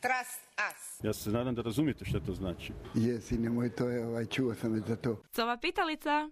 Trust us. Ja se nadam da razumijete što to znači. Jesi, nemoj to, je, ovaj, čuo sam već za to. Cova pitalica.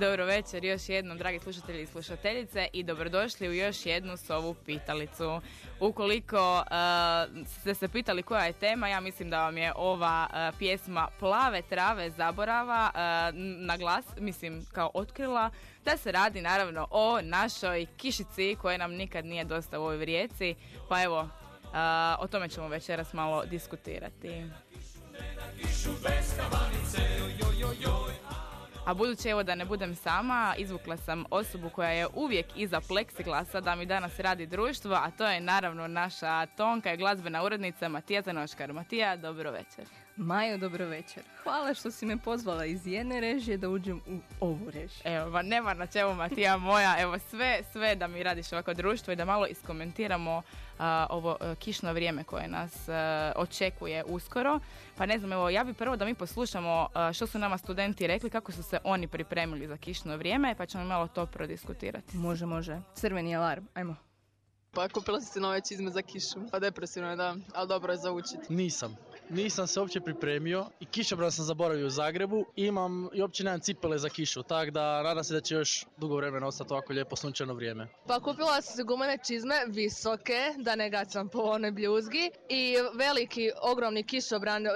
Dobro večer još jednom, dragi slušatelji i slušateljice i dobrodošli u još jednu sovu pitalicu. Ukoliko uh, ste se pitali koja je tema, ja mislim da vam je ova uh, pjesma Plave trave zaborava uh, na glas, mislim kao otkrila, da se radi naravno o našoj kišici koja nam nikad nije dosta u ovoj rijeci, pa evo, uh, o tome ćemo večeras malo diskutirati. A budući evo da ne budem sama, izvukla sam osobu koja je uvijek iza pleksiglasa da mi danas radi društvo, a to je naravno naša tonka i glazbena urednica Matija Zanoškar. Matija, dobro večer. Majo, dobro večer. Hvala što si me pozvala iz jedne režije da uđem u ovu režiju. Evo, ma nema na čemu Matija moja, evo sve, sve da mi radiš ovako društvo i da malo iskomentiramo a, ovo a, kišno vrijeme koje nas a, očekuje uskoro. Pa ne znam, evo, ja bi prvo da mi poslušamo a, što su nama studenti rekli, kako su se oni pripremili za kišno vrijeme, pa ćemo malo to prodiskutirati. Može, može. Crveni alarm, ajmo. Pa kupila si se nove čizme za kišu. Pa depresivno je, da. Ali dobro je za učiti. Nisam. Nisam se uopće pripremio i kišobran sam zaboravio u Zagrebu. Imam i uopće nemam cipele za kišu, tako da nadam se da će još dugo vremena ostati ovako lijepo sunčano vrijeme. Pa kupila sam se gumene čizme, visoke, da ne gacam po onoj bljuzgi. I veliki, ogromni kišobran, e,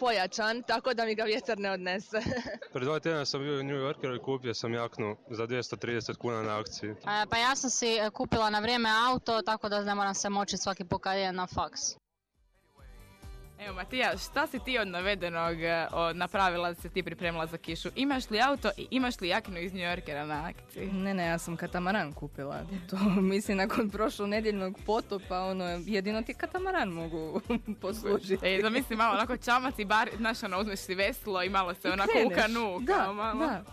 pojačan, tako da mi ga vjetar ne odnese. Pred dva tjedna sam bio u New Yorkeru i kupio sam jaknu za 230 kuna na akciji. E, Pa ja sam si e, kupila na vrijeme auto, tako da ne moram se moći svaki idem na faks. Evo Matija, šta si ti od navedenog e, o, napravila da se ti pripremila za kišu? Imaš li auto i imaš li jaknu iz New Yorkera na akciji? Ne, ne, ja sam katamaran kupila. To, mislim, nakon prošlonedjeljnog potopa, ono, jedino ti katamaran mogu poslužiti. E, zamisli malo onako čamac i bar, znaš ono, uzmeš si veslo i malo se onako u Kreneš. kanu. Da, kao malo. da.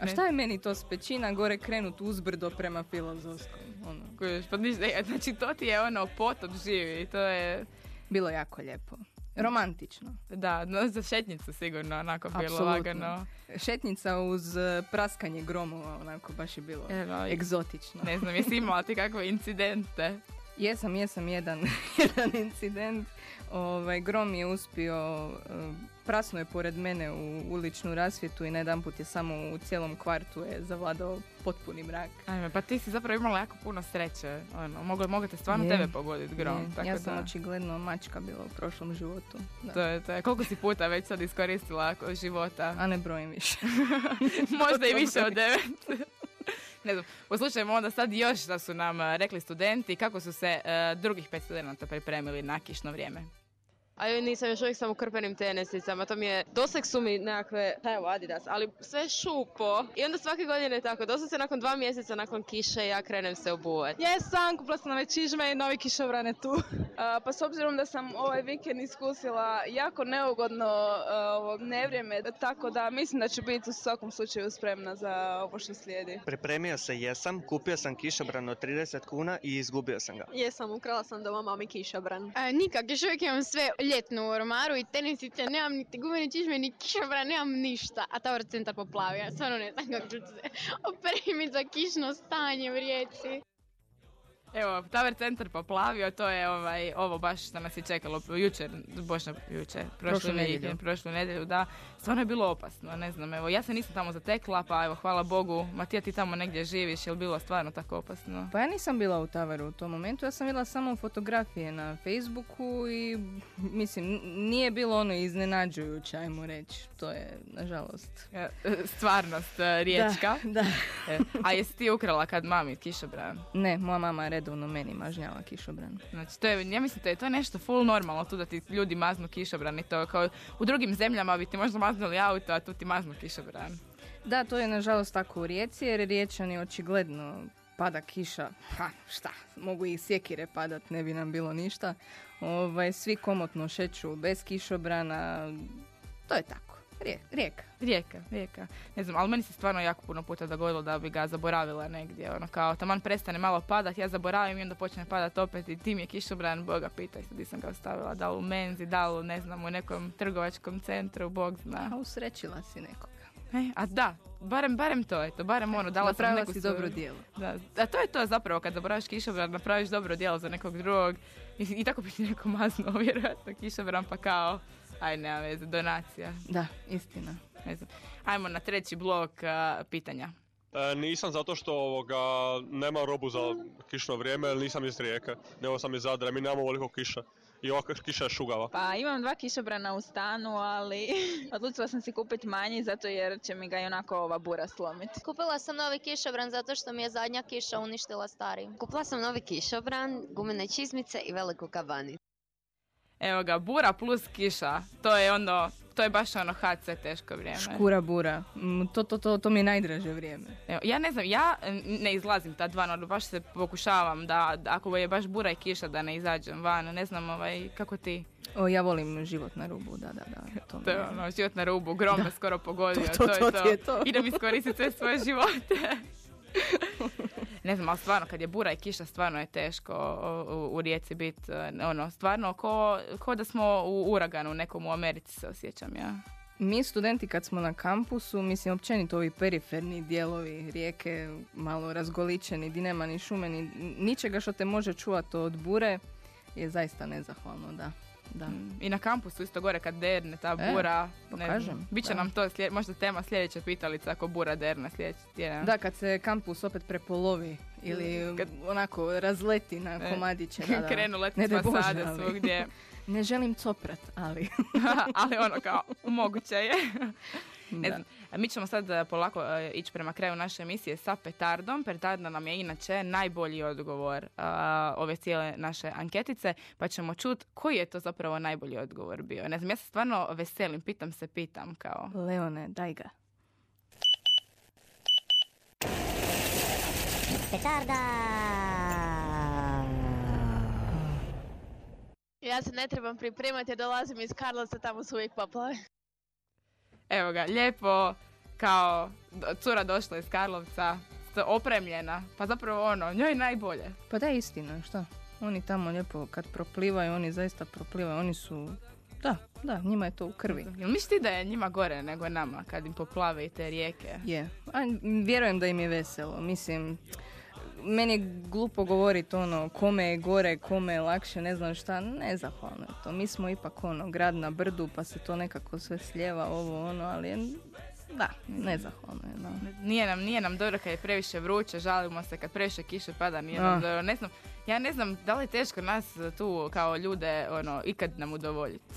A šta je meni to s pećina gore krenut uzbrdo prema filozofskom? Ono, Kužiš, pa ništa, e, znači to ti je ono potop živi, to je, bilo jako lijepo. Romantično. da, no, za šetnicu sigurno onako bilo lagano. Šetnica uz e, praskanje gromova, onako baš je bilo Evo, egzotično. Ne znam, jesi imala ti kakve incidente? Jesam, jesam jedan, jedan incident. Ovaj, grom je uspio, e, prasno je pored mene u uličnu rasvjetu i najedanput je samo u cijelom kvartu je zavladao potpuni mrak. Ajme, pa ti si zapravo imala jako puno sreće. Ono, mogu, mogu te stvarno Je. tebe pogoditi grom. Je, tako ja sam da, očigledno mačka bila u prošlom životu. Da. to je, to je. Koliko si puta već sad iskoristila ko- života? A ne brojim više. Možda i više od devet. ne znam, poslušajmo onda sad još da su nam eh, rekli studenti kako su se eh, drugih pet studenta pripremili na kišno vrijeme. A joj nisam još uvijek sam u krpenim tenisicama, to mi je, doseg su mi nekakve, pa evo Adidas, ali sve šupo. I onda svake godine tako, dosad se nakon dva mjeseca nakon kiše ja krenem se obuvati. Jesam, kupila sam nove čižme i novi kišobrane tu. A, pa s obzirom da sam ovaj vikend iskusila jako neugodno a, ovog nevrijeme, tako da mislim da ću biti u svakom slučaju spremna za ovo što slijedi. Pripremio se jesam, kupio sam kišobran od 30 kuna i izgubio sam ga. Jesam, ukrala sam doma mami kišobran. A, nikak, još uvijek imam sve ljetno u ormaru i tenisice, nemam niti gumene čižme, ni kišobran, nemam ništa. A Tower centar poplavio, stvarno ne znam kako ću se opremiti za kišno stanje u rijeci. Evo, Tower centar poplavio, to je ovaj, ovo baš što nas je čekalo jučer, bošno jučer, prošlu nedjelju. prošlu nedjelju, da, stvarno je bilo opasno, ne znam, evo, ja se nisam tamo zatekla, pa evo, hvala Bogu, Matija ti tamo negdje živiš, je li bilo stvarno tako opasno? Pa ja nisam bila u Tavaru u tom momentu, ja sam vidjela samo fotografije na Facebooku i mislim, nije bilo ono iznenađujuće, ajmo reći. To je, nažalost. E, Stvarnost e, riječka. Da, da. E, A jesi ti ukrala kad mami kišobran? Ne, moja mama redovno meni mažnjava kišobran. Znači, to je, ja mislim da je to nešto full normalno tu da ti ljudi maznu kišobran i to kao u drugim zemljama bi ti možda maznuli auto, a tu ti maznu kišobran. Da, to je nažalost tako u Rijeci, jer Riječani očigledno pada kiša, ha, šta, mogu i sjekire padat, ne bi nam bilo ništa. Ovaj, svi komotno šeću bez kišobrana, to je tako, rijeka. Rijeka, rijeka. Ne znam, ali meni se stvarno jako puno puta dogodilo da bi ga zaboravila negdje. Ono kao, taman prestane malo padat, ja zaboravim i onda počne padat opet i tim je kišobran, boga pitaj se di sam ga ostavila. Da li u menzi, da li ne znam, u nekom trgovačkom centru, bog zna. A usrećila si nekoga. E, a da, barem, barem to je to, barem ono, dala sam Napravila neku si dobro djelo. Da, a to je to zapravo, kad zaboraviš kišobran, napraviš dobro djelo za nekog drugog i, i tako bi ti neko maznuo, vjerojatno kišobran, pa kao, aj nema veze, donacija. Da, istina. Ne znam. Ajmo na treći blok a, pitanja. E, nisam zato što ovoga, nema robu za kišno vrijeme, jer nisam iz Rijeke, nego sam iz Zadra, mi nemamo ovoliko kiša. I ova kiša je šugava. Pa imam dva kišobrana u stanu, ali odlučila sam si kupiti manji zato jer će mi ga i onako ova bura slomiti. Kupila sam novi kišobran zato što mi je zadnja kiša uništila stari. Kupila sam novi kišobran, gumene čizmice i veliku kabanicu. Evo ga, bura plus kiša, to je ono, to je baš ono HC teško vrijeme. Škura bura, Mm, to, to, to, to mi je najdraže vrijeme. Evo, ja ne znam, ja ne izlazim ta dva, no baš se pokušavam da, da ako je baš bura i kiša da ne izađem van, ne znam ovaj, kako ti? O, ja volim život na rubu, da, da, da. To, To je ono, život na rubu, grom skoro pogodio, To- to- to, to to. Idem iskoristiti sve svoje živote. Ne znam, ali stvarno, kad je bura i kiša, stvarno je teško u, u, Rijeci biti, ono, stvarno, ko, ko da smo u uraganu nekom u Americi se osjećam ja. Mi studenti kad smo na kampusu, mislim općenito ovi periferni dijelovi rijeke, malo razgoličeni, di nema ni šume, ni ničega što te može čuvati od bure, je zaista nezahvalno, da. Da. I na kampusu isto gore kad derne ta E, bura, pa ne kažem, znam, bit će da. nam to slijed, možda tema sljedeća pitalica ako bura derne sljedeći tjedan. Da, kad se kampus opet prepolovi ili Kad- onako razleti na E, komadiće. Da, da. krenu letit fasade ali- svugdje. ne želim coprat, ali... ali ono kao moguće je. Ne Da. znam, mi ćemo sad eh, polako eh, ići prema kraju naše emisije sa petardom. Petarda nam je inače najbolji odgovor a, ove cijele naše anketice, pa ćemo čut koji je to zapravo najbolji odgovor bio. Ne znam, ja se stvarno veselim, pitam se, pitam kao. Leone, daj ga. Petarda! Ja se ne trebam pripremati jer dolazim iz Karlovca, tamo su uvijek poplave. Evo ga, lijepo, kao cura došla iz Karlovca, opremljena, pa zapravo ono, njoj najbolje. Pa da, istina, šta? Oni tamo lijepo kad proplivaju, oni zaista proplivaju, oni su... Da, da, njima je to u krvi. Jel misliš ti da je njima gore nego nama kad im poplave i te rijeke? Je. A, vjerujem da im je veselo. Mislim, meni je glupo govoriti ono kome je gore, kome je lakše, ne znam šta. Nezahvalno je to. Mi smo ipak ono grad na brdu pa se to nekako sve slijeva ovo ono, ali je- da, nezahvalno je. Da. Nije nam, nije nam dobro kad je previše vruće, žalimo se kad previše kiše pada, nije nam Ah. dobro. Ne znam, ja ne znam da li je teško nas tu kao ljude ono, ikad nam udovoljiti.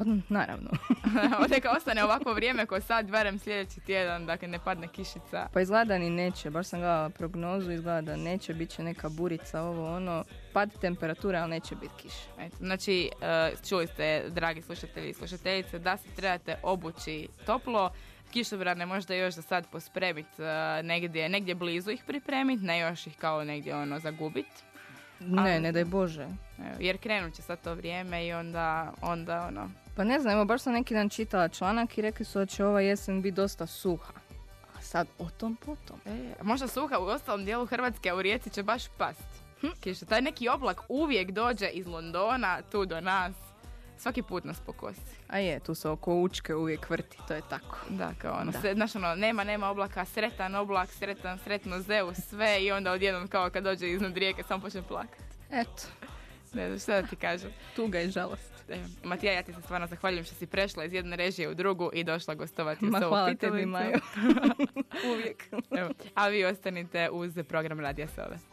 Pa naravno. Neka ostane ovako vrijeme ko sad, barem sljedeći tjedan, dakle ne padne kišica. Pa izgleda ni neće, baš sam gledala prognozu, izgleda da neće, bit će neka burica, ovo ono, pad temperature, ali neće biti kiše. Eto, znači, e, čuli ste, dragi slušatelji i slušateljice, da se trebate obući toplo, kišobrane možda još za sad pospremiti negdje, negdje blizu ih pripremiti, ne još ih kao negdje ono zagubit. Ne, Ali- ne daj Bože. Jer krenut će sad to vrijeme i onda, onda ono, Pa ne znam, evo baš sam neki dan čitala članak i rekli su da će ova jesen biti dosta suha. A sad o tom potom. E, možda suha u ostalom dijelu Hrvatske, a u Rijeci će baš past. Kiša, taj neki oblak uvijek dođe iz Londona tu do nas. svaki put nas pokosi. A je, tu se oko učke uvijek vrti, to je tako. Da, kao ono, Da. znaš ono, nema, nema oblaka, sretan oblak, sretan, sretno Zeus, sve i onda odjednom kao kad dođe iznad rijeke sam počne plakat. Eto. Ne znam šta da ti kažem. Tuga i žalost. Evo, Matija, ja ti se stvarno zahvaljujem što si prešla iz jedne režije u drugu i došla gostovati u Ma, Sovu hvala tebi. Majo. Uvijek. Evo, a vi ostanite uz program Radija Sove.